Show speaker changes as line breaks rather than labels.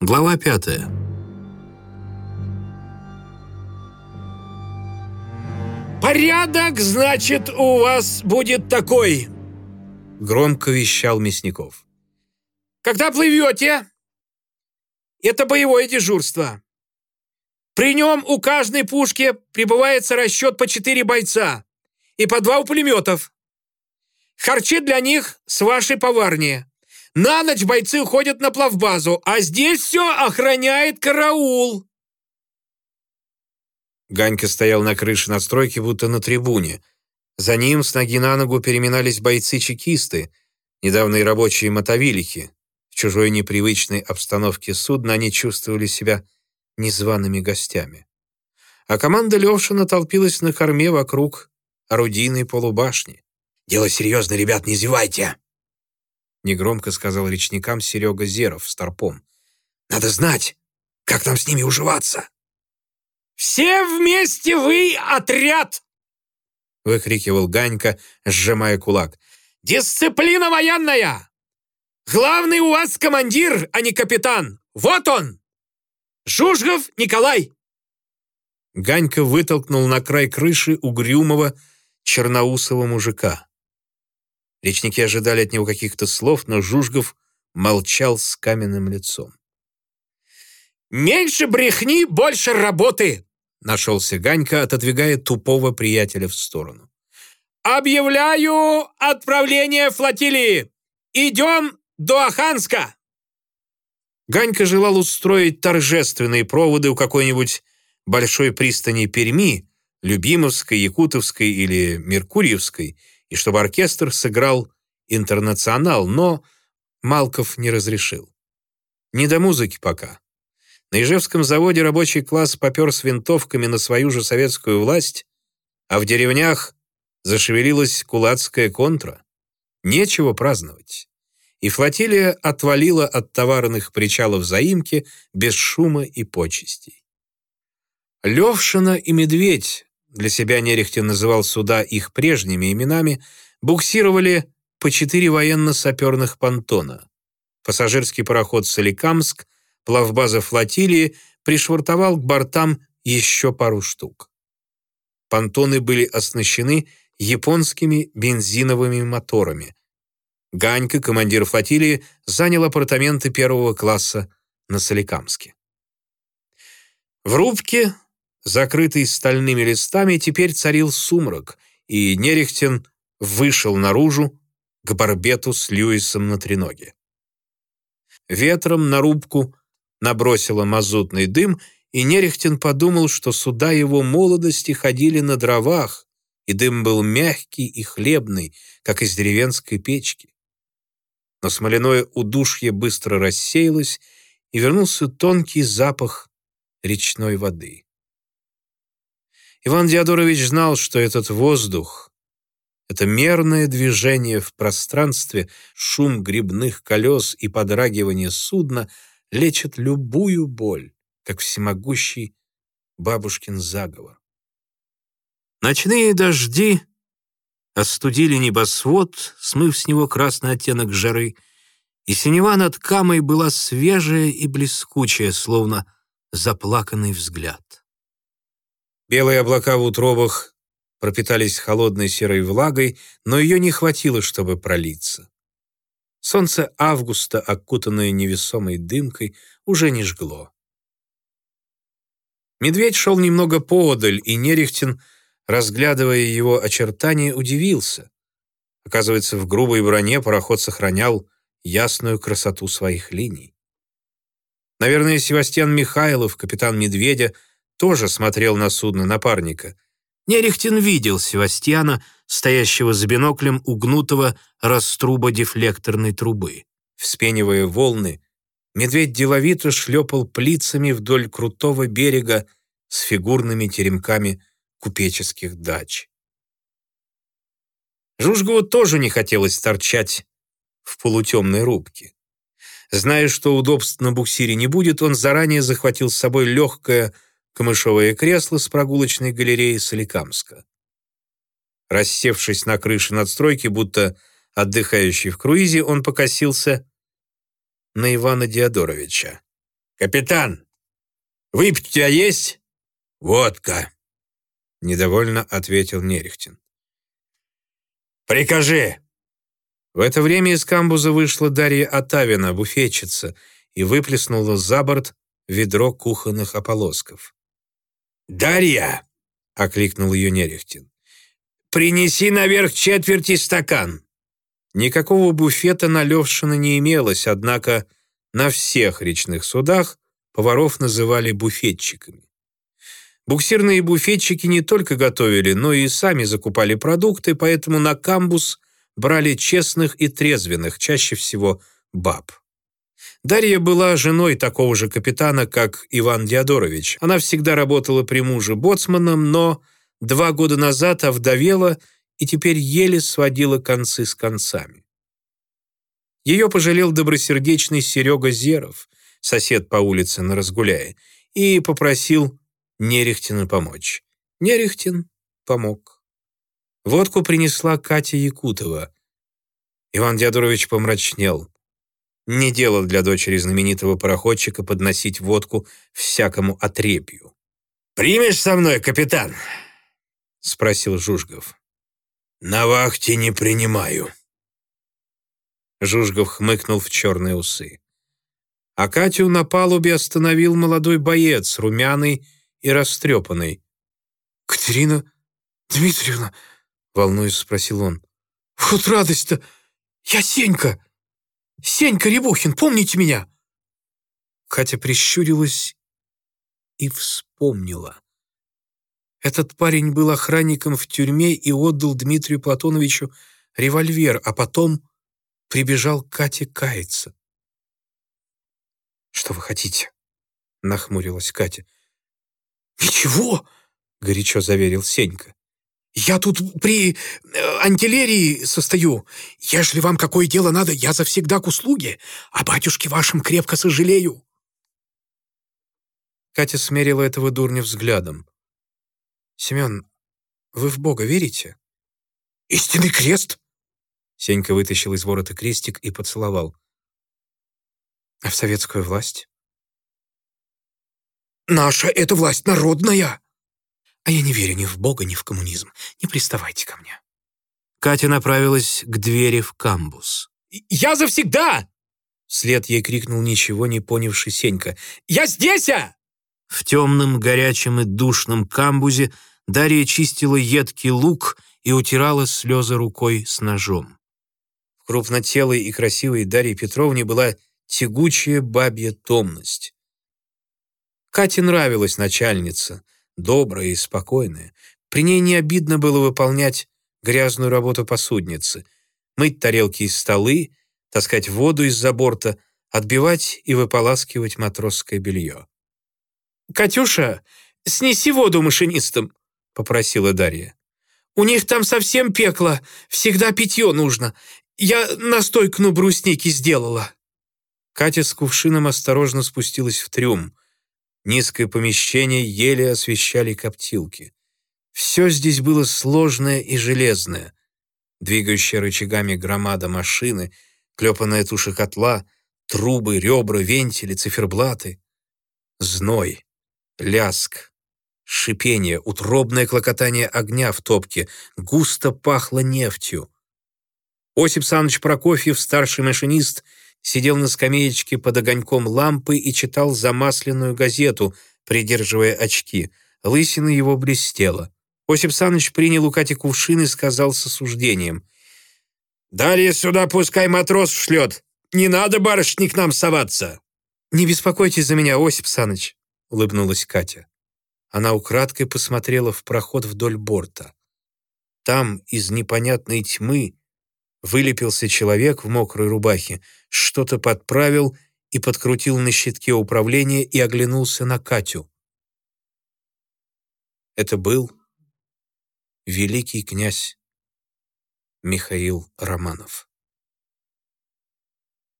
Глава пятая.
«Порядок, значит, у вас будет такой!» Громко вещал Мясников. «Когда плывете, это боевое дежурство. При нем у каждой пушки прибывается расчет по четыре бойца и по два у пулеметов. Харчи для них с вашей поварни. На ночь бойцы уходят на плавбазу, а здесь все охраняет караул.
Ганька стоял на крыше надстройки, будто на трибуне. За ним с ноги на ногу переминались бойцы-чекисты, недавние рабочие мотовилихи. В чужой непривычной обстановке судна они чувствовали себя незваными гостями. А команда Левшина толпилась на корме вокруг орудийной полубашни.
«Дело серьезно, ребят, не зевайте!»
Негромко сказал речникам Серега Зеров с торпом.
«Надо знать, как нам с ними уживаться!» «Все вместе вы отряд!»
выкрикивал Ганька, сжимая кулак.
«Дисциплина военная! Главный у вас командир, а не капитан! Вот он! Жужгов Николай!»
Ганька вытолкнул на край крыши угрюмого черноусого мужика. Речники ожидали от него каких-то слов, но Жужгов молчал с каменным лицом.
«Меньше брехни, больше работы!»
Нашелся Ганька, отодвигая тупого приятеля в сторону.
«Объявляю отправление флотилии! Идем до Аханска!»
Ганька желал устроить торжественные проводы у какой-нибудь большой пристани Перми, Любимовской, Якутовской или Меркурьевской, и чтобы оркестр сыграл «Интернационал», но Малков не разрешил. Не до музыки пока. На Ижевском заводе рабочий класс попер с винтовками на свою же советскую власть, а в деревнях зашевелилась кулацкая контра. Нечего праздновать. И флотилия отвалила от товарных причалов заимки без шума и почестей. Левшина и Медведь, для себя Нерехтин называл суда их прежними именами, буксировали по четыре военно-саперных понтона. Пассажирский пароход «Соликамск» плавбаза флотилии пришвартовал к бортам еще пару штук. Понтоны были оснащены японскими бензиновыми моторами. Ганька, командир флотилии, занял апартаменты первого класса на Соликамске. В рубке, закрытой стальными листами, теперь царил сумрак, и Нерехтин вышел наружу к барбету с Льюисом на треноге. Ветром на рубку набросило мазутный дым, и Нерехтин подумал, что суда его молодости ходили на дровах, и дым был мягкий и хлебный, как из деревенской печки. Но смоляное удушье быстро рассеялось, и вернулся тонкий запах речной воды. Иван Диадорович знал, что этот воздух, это мерное движение в пространстве, шум грибных колес и подрагивание судна — лечат любую боль, как всемогущий бабушкин заговор. Ночные дожди остудили небосвод, смыв с него красный оттенок жары, и синева над камой была свежая и блескучая, словно заплаканный взгляд. Белые облака в утробах пропитались холодной серой влагой, но ее не хватило, чтобы пролиться. Солнце августа, окутанное невесомой дымкой, уже не жгло. Медведь шел немного поодаль, и Нерехтин, разглядывая его очертания, удивился. Оказывается, в грубой броне пароход сохранял ясную красоту своих линий. Наверное, Севастьян Михайлов, капитан Медведя, тоже смотрел на судно напарника. Нерехтин видел Севастьяна, стоящего за биноклем у гнутого раструба дефлекторной трубы. Вспенивая волны, медведь деловито шлепал плицами вдоль крутого берега с фигурными теремками купеческих дач. Жужгову тоже не хотелось торчать в полутемной рубке. Зная, что удобств на буксире не будет, он заранее захватил с собой легкое камышовое кресло с прогулочной галереей Соликамска. Рассевшись на крыше надстройки, будто отдыхающий в круизе, он покосился на Ивана Диадоровича.
«Капитан, выпить у тебя есть?»
«Водка», — недовольно ответил Нерехтин.
«Прикажи!»
В это время из камбуза вышла Дарья Атавина, буфетчица, и выплеснула за борт ведро кухонных ополосков.
«Дарья!» — окликнул ее Нерехтин. «Принеси наверх четверти стакан!»
Никакого буфета на Левшина не имелось, однако на всех речных судах поваров называли буфетчиками. Буксирные буфетчики не только готовили, но и сами закупали продукты, поэтому на камбус брали честных и трезвенных, чаще всего баб. Дарья была женой такого же капитана, как Иван Диадорович. Она всегда работала при муже боцманом, но два года назад овдовела и теперь еле сводила концы с концами. Ее пожалел добросердечный Серега Зеров, сосед по улице на Разгуляе, и попросил Нерехтина помочь. Нерехтин помог. Водку принесла Катя Якутова. Иван Диадорович помрачнел. Не дело для дочери знаменитого пароходчика подносить водку всякому отрепью.
«Примешь со мной, капитан?»
— спросил Жужгов.
«На вахте не принимаю».
Жужгов хмыкнул в черные усы. А Катю на палубе остановил молодой боец, румяный и растрепанный.
«Катерина Дмитриевна?» — волнуясь, спросил он. «Вот радость-то! Я Сенька! Сенька Рябухин, помните меня?»
Катя прищурилась и вспомнила. Этот парень был охранником в тюрьме и отдал Дмитрию Платоновичу револьвер, а потом прибежал к Кате каяться. «Что вы хотите?» — нахмурилась Катя.
«Ничего!» — горячо заверил Сенька. «Я тут при э, антилерии состою. Если вам какое дело надо, я завсегда к услуге, а батюшке вашим крепко сожалею».
Катя смерила этого дурня взглядом. «Семен, вы в Бога верите?»
«Истинный крест!»
Сенька вытащил из ворота крестик и поцеловал. «А в советскую власть?»
«Наша — это власть народная!»
«А я не верю ни в Бога, ни в коммунизм. Не приставайте ко мне». Катя направилась к двери в камбус.
«Я завсегда!»
Вслед ей крикнул ничего не понявший Сенька.
«Я здесь!» а!»
В темном, горячем и душном камбузе Дарья чистила едкий лук и утирала слезы рукой с ножом. В крупнотелой и красивой Дарье Петровне была тягучая бабья томность. Кате нравилась начальница, добрая и спокойная. При ней не обидно было выполнять грязную работу посудницы, мыть тарелки и столы, таскать воду из-за борта, отбивать и выполаскивать матросское белье.
«Катюша, снеси воду машинистам», — попросила Дарья. «У них там совсем пекло, всегда питье нужно. Я настойку на брусники сделала».
Катя с кувшином осторожно спустилась в трюм. Низкое помещение еле освещали коптилки. Все здесь было сложное и железное. Двигающая рычагами громада машины, клепанная туша котла, трубы, ребра, вентили, циферблаты. Зной, ляск, шипение, утробное клокотание огня в топке, густо пахло нефтью. Осип Саныч Прокофьев, старший машинист, сидел на скамеечке под огоньком лампы и читал замасленную газету, придерживая очки. Лысина его блестела. Осип Саныч принял у Кати кувшин и сказал с осуждением.
«Далее сюда пускай матрос шлет. Не надо, барышни, к нам соваться».
«Не беспокойтесь за меня, Осип Саныч», — улыбнулась Катя. Она украдкой посмотрела в проход вдоль борта. Там, из непонятной тьмы, вылепился человек в мокрой рубахе, что-то подправил и подкрутил на щитке управления и оглянулся на Катю. Это был великий князь Михаил Романов.